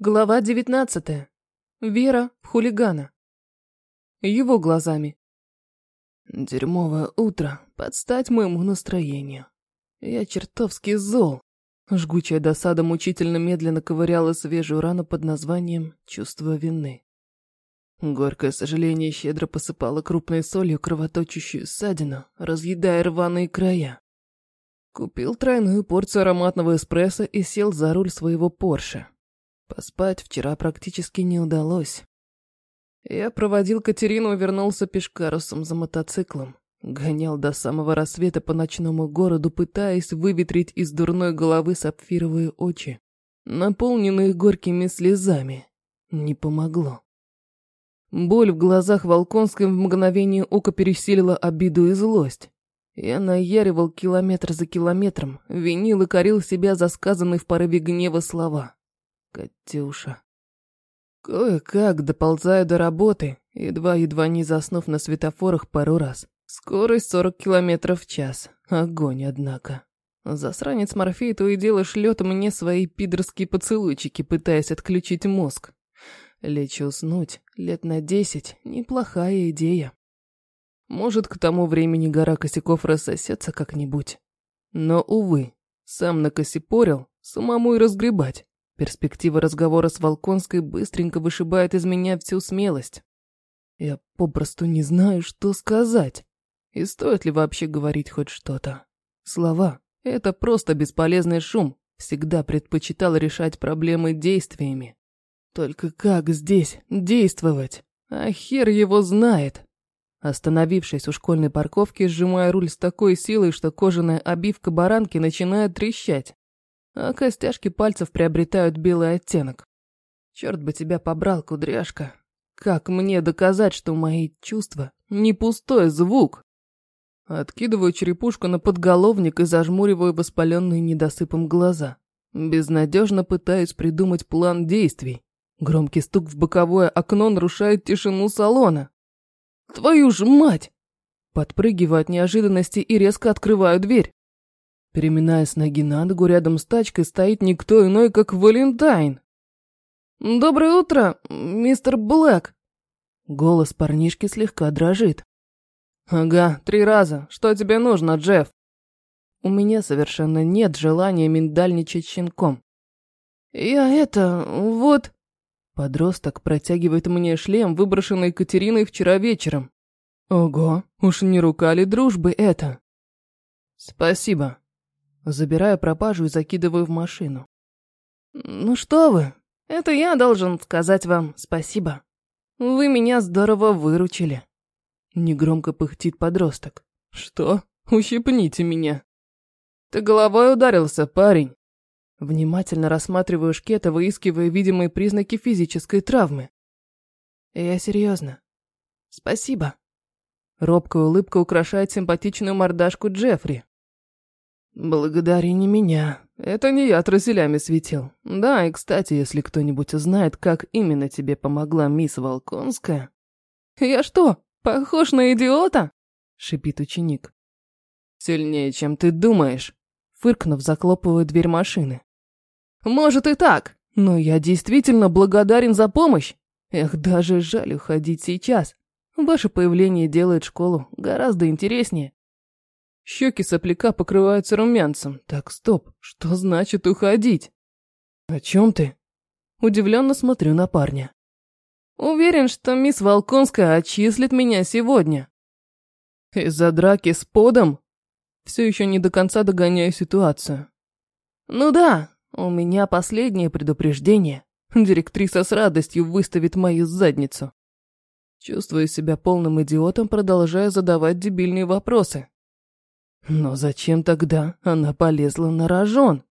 Глава 19. Вера в хулигана. Его глазами. Дерьмовое утро, подстать моему настроению. Я чертовски зол. Жгучая досада мучительно медленно ковыряла свежую рану под названием «Чувство вины». Горькое сожаление щедро посыпало крупной солью кровоточащую ссадину, разъедая рваные края. Купил тройную порцию ароматного эспрессо и сел за руль своего Порше. Поспать вчера практически не удалось. Я проводил Катерину и вернулся пешкарусом за мотоциклом. Гонял до самого рассвета по ночному городу, пытаясь выветрить из дурной головы сапфировые очи, наполненные горькими слезами. Не помогло. Боль в глазах Волконской в мгновение ока пересилила обиду и злость. Я наяривал километр за километром, винил и корил себя за сказанные в порыве гнева слова. Катюша. Кое-как доползаю до работы, едва-едва не заснув на светофорах пару раз. Скорость 40 километров в час. Огонь, однако. Засранец Морфей то и дело шлет мне свои пидорские поцелуйчики, пытаясь отключить мозг. Лечь уснуть лет на десять – неплохая идея. Может, к тому времени гора косяков рассосется как-нибудь. Но, увы, сам накосипорил, самому и разгребать. Перспектива разговора с Волконской быстренько вышибает из меня всю смелость. Я попросту не знаю, что сказать. И стоит ли вообще говорить хоть что-то? Слова — это просто бесполезный шум. Всегда предпочитал решать проблемы действиями. Только как здесь действовать? А хер его знает. Остановившись у школьной парковки, сжимая руль с такой силой, что кожаная обивка баранки начинает трещать а костяшки пальцев приобретают белый оттенок. Черт бы тебя побрал, кудряшка. Как мне доказать, что мои чувства не пустой звук? Откидываю черепушку на подголовник и зажмуриваю воспаленные недосыпом глаза. Безнадежно пытаюсь придумать план действий. Громкий стук в боковое окно нарушает тишину салона. Твою ж мать! Подпрыгиваю от неожиданности и резко открываю дверь. Переминая с ноги на ногу, рядом с тачкой стоит никто иной, как Валентайн. «Доброе утро, мистер Блэк!» Голос парнишки слегка дрожит. «Ага, три раза. Что тебе нужно, Джефф?» У меня совершенно нет желания миндальничать щенком. «Я это... вот...» Подросток протягивает мне шлем, выброшенный Катериной вчера вечером. Ого, уж не рука ли дружбы это? Спасибо. Забираю пропажу и закидываю в машину. «Ну что вы, это я должен сказать вам спасибо. Вы меня здорово выручили». Негромко пыхтит подросток. «Что? Ущипните меня». «Ты головой ударился, парень». Внимательно рассматриваю шкета, выискивая видимые признаки физической травмы. «Я серьезно. Спасибо». Робкая улыбка украшает симпатичную мордашку Джеффри. «Благодари не меня. Это не я троселями светил. Да, и, кстати, если кто-нибудь узнает, как именно тебе помогла мисс Волконская...» «Я что, похож на идиота?» — шипит ученик. «Сильнее, чем ты думаешь», — фыркнув, захлопываю дверь машины. «Может и так, но я действительно благодарен за помощь. Эх, даже жаль уходить сейчас. Ваше появление делает школу гораздо интереснее. Щеки сопляка покрываются румянцем. Так, стоп, что значит уходить? О чем ты? Удивленно смотрю на парня. Уверен, что мисс Волконская отчислит меня сегодня. Из-за драки с подом? Все еще не до конца догоняю ситуацию. Ну да, у меня последнее предупреждение. Директриса с радостью выставит мою задницу. Чувствую себя полным идиотом, продолжая задавать дебильные вопросы. Но зачем тогда она полезла на рожон?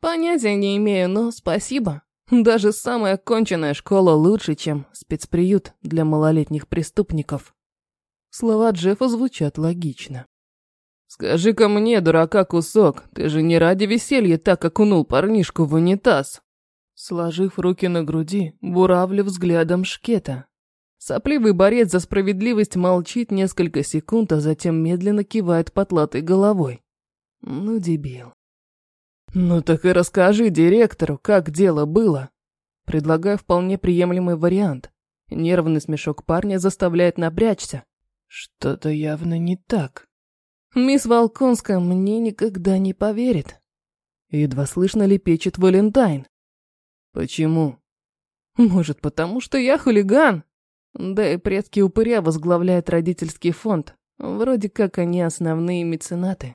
Понятия не имею, но спасибо. Даже самая конченная школа лучше, чем спецприют для малолетних преступников. Слова Джеффа звучат логично. «Скажи-ка мне, дурака, кусок, ты же не ради веселья так окунул парнишку в унитаз?» Сложив руки на груди, буравлю взглядом шкета. Сопливый борец за справедливость молчит несколько секунд, а затем медленно кивает потлатой головой. Ну, дебил. Ну так и расскажи директору, как дело было. Предлагаю вполне приемлемый вариант. Нервный смешок парня заставляет напрячься. Что-то явно не так. Мисс Волконская мне никогда не поверит. Едва слышно лепечет Валентайн. Почему? Может, потому что я хулиган? Да и предки упыря возглавляют родительский фонд. Вроде как они основные меценаты.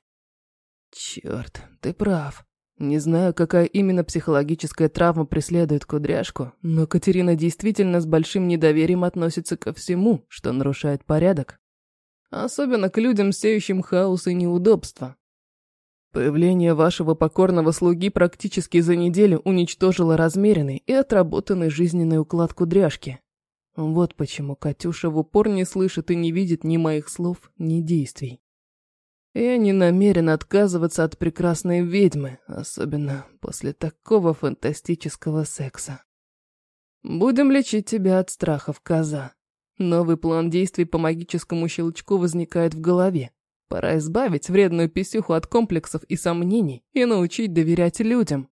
Черт, ты прав. Не знаю, какая именно психологическая травма преследует кудряшку, но Катерина действительно с большим недоверием относится ко всему, что нарушает порядок. Особенно к людям, сеющим хаос и неудобства. Появление вашего покорного слуги практически за неделю уничтожило размеренный и отработанный жизненный уклад кудряшки. Вот почему Катюша в упор не слышит и не видит ни моих слов, ни действий. Я не намерен отказываться от прекрасной ведьмы, особенно после такого фантастического секса. Будем лечить тебя от страхов, коза. Новый план действий по магическому щелчку возникает в голове. Пора избавить вредную писюху от комплексов и сомнений и научить доверять людям.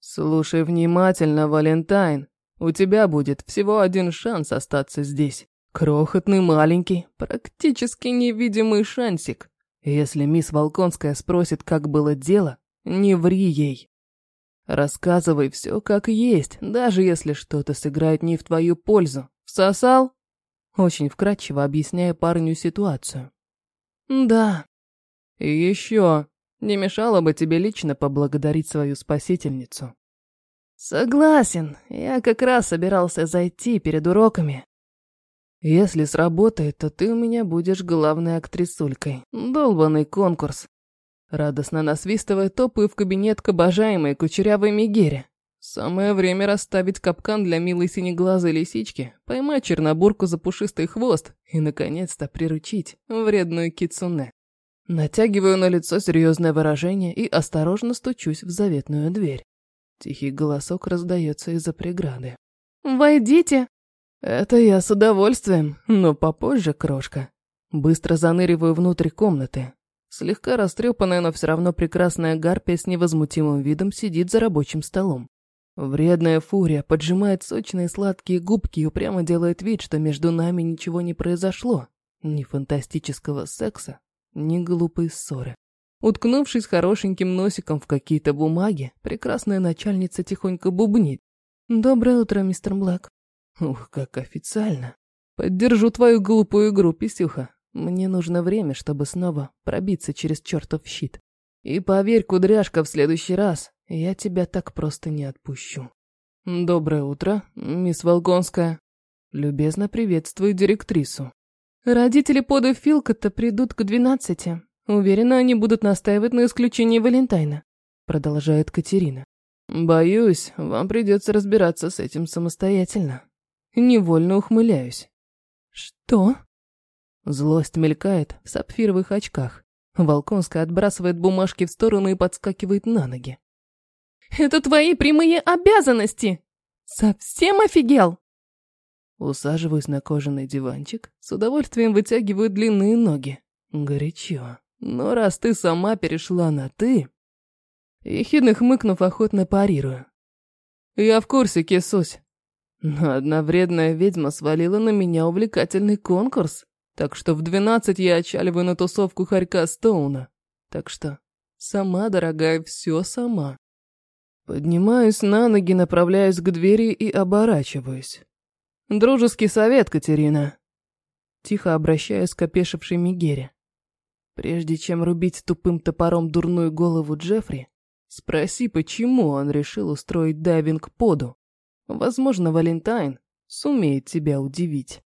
Слушай внимательно, Валентайн. У тебя будет всего один шанс остаться здесь. Крохотный, маленький, практически невидимый шансик. Если мисс Волконская спросит, как было дело, не ври ей. Рассказывай все как есть, даже если что-то сыграет не в твою пользу. Всосал? Очень вкратчиво объясняя парню ситуацию. Да. И еще, не мешало бы тебе лично поблагодарить свою спасительницу. Согласен, я как раз собирался зайти перед уроками. Если сработает, то ты у меня будешь главной актрисулькой. Долбанный конкурс. Радостно насвистывая, топаю в кабинет к обожаемой кучерявой Мегере. Самое время расставить капкан для милой синеглазой лисички, поймать чернобурку за пушистый хвост и, наконец-то, приручить вредную кицуне. Натягиваю на лицо серьезное выражение и осторожно стучусь в заветную дверь. Тихий голосок раздается из-за преграды. «Войдите!» «Это я с удовольствием, но попозже, крошка». Быстро заныриваю внутрь комнаты. Слегка растрепанная, но все равно прекрасная гарпия с невозмутимым видом сидит за рабочим столом. Вредная фурия поджимает сочные сладкие губки и упрямо делает вид, что между нами ничего не произошло. Ни фантастического секса, ни глупой ссоры. Уткнувшись хорошеньким носиком в какие-то бумаги, прекрасная начальница тихонько бубнит. «Доброе утро, мистер Блэк». «Ух, как официально. Поддержу твою глупую игру, писюха. Мне нужно время, чтобы снова пробиться через чертов щит. И поверь, кудряшка, в следующий раз я тебя так просто не отпущу. Доброе утро, мисс Волгонская. Любезно приветствую директрису. Родители пода Филкота придут к двенадцати. Уверена, они будут настаивать на исключении Валентайна. Продолжает Катерина. Боюсь, вам придется разбираться с этим самостоятельно. Невольно ухмыляюсь. Что? Злость мелькает в сапфировых очках. Волконская отбрасывает бумажки в сторону и подскакивает на ноги. Это твои прямые обязанности! Совсем офигел?» Усаживаюсь на кожаный диванчик, с удовольствием вытягиваю длинные ноги. Горячо. Но раз ты сама перешла на «ты», ехидно хмыкнув, охотно парирую. Я в курсе, кисусь. Но одна вредная ведьма свалила на меня увлекательный конкурс, так что в двенадцать я отчаливаю на тусовку Харька Стоуна. Так что сама, дорогая, все сама. Поднимаюсь на ноги, направляюсь к двери и оборачиваюсь. «Дружеский совет, Катерина!» Тихо обращаюсь к опешившей Мигере. Прежде чем рубить тупым топором дурную голову Джеффри, спроси, почему он решил устроить дайвинг поду. Возможно, Валентайн сумеет тебя удивить.